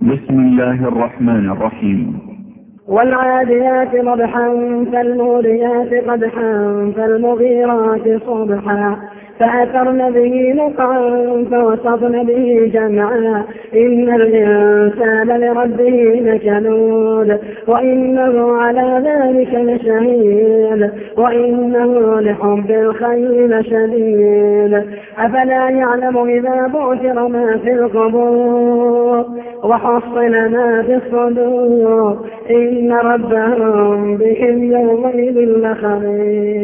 بسم الله الرحمن الرحيم. والعاديات ضبحا فالموريات قدحا فالمغيرات صبحا. فأثرن به نقعا فوسطن به جمعا. إن الإنسان لربه لكنود وإنه على ذلك لشهيد وإنه لحب الخير لشديد أفلا يعلم إذا بعثر ما في القبور؟ وحصل ما في الصدور إن ربهم بهم يومئذ لخبير.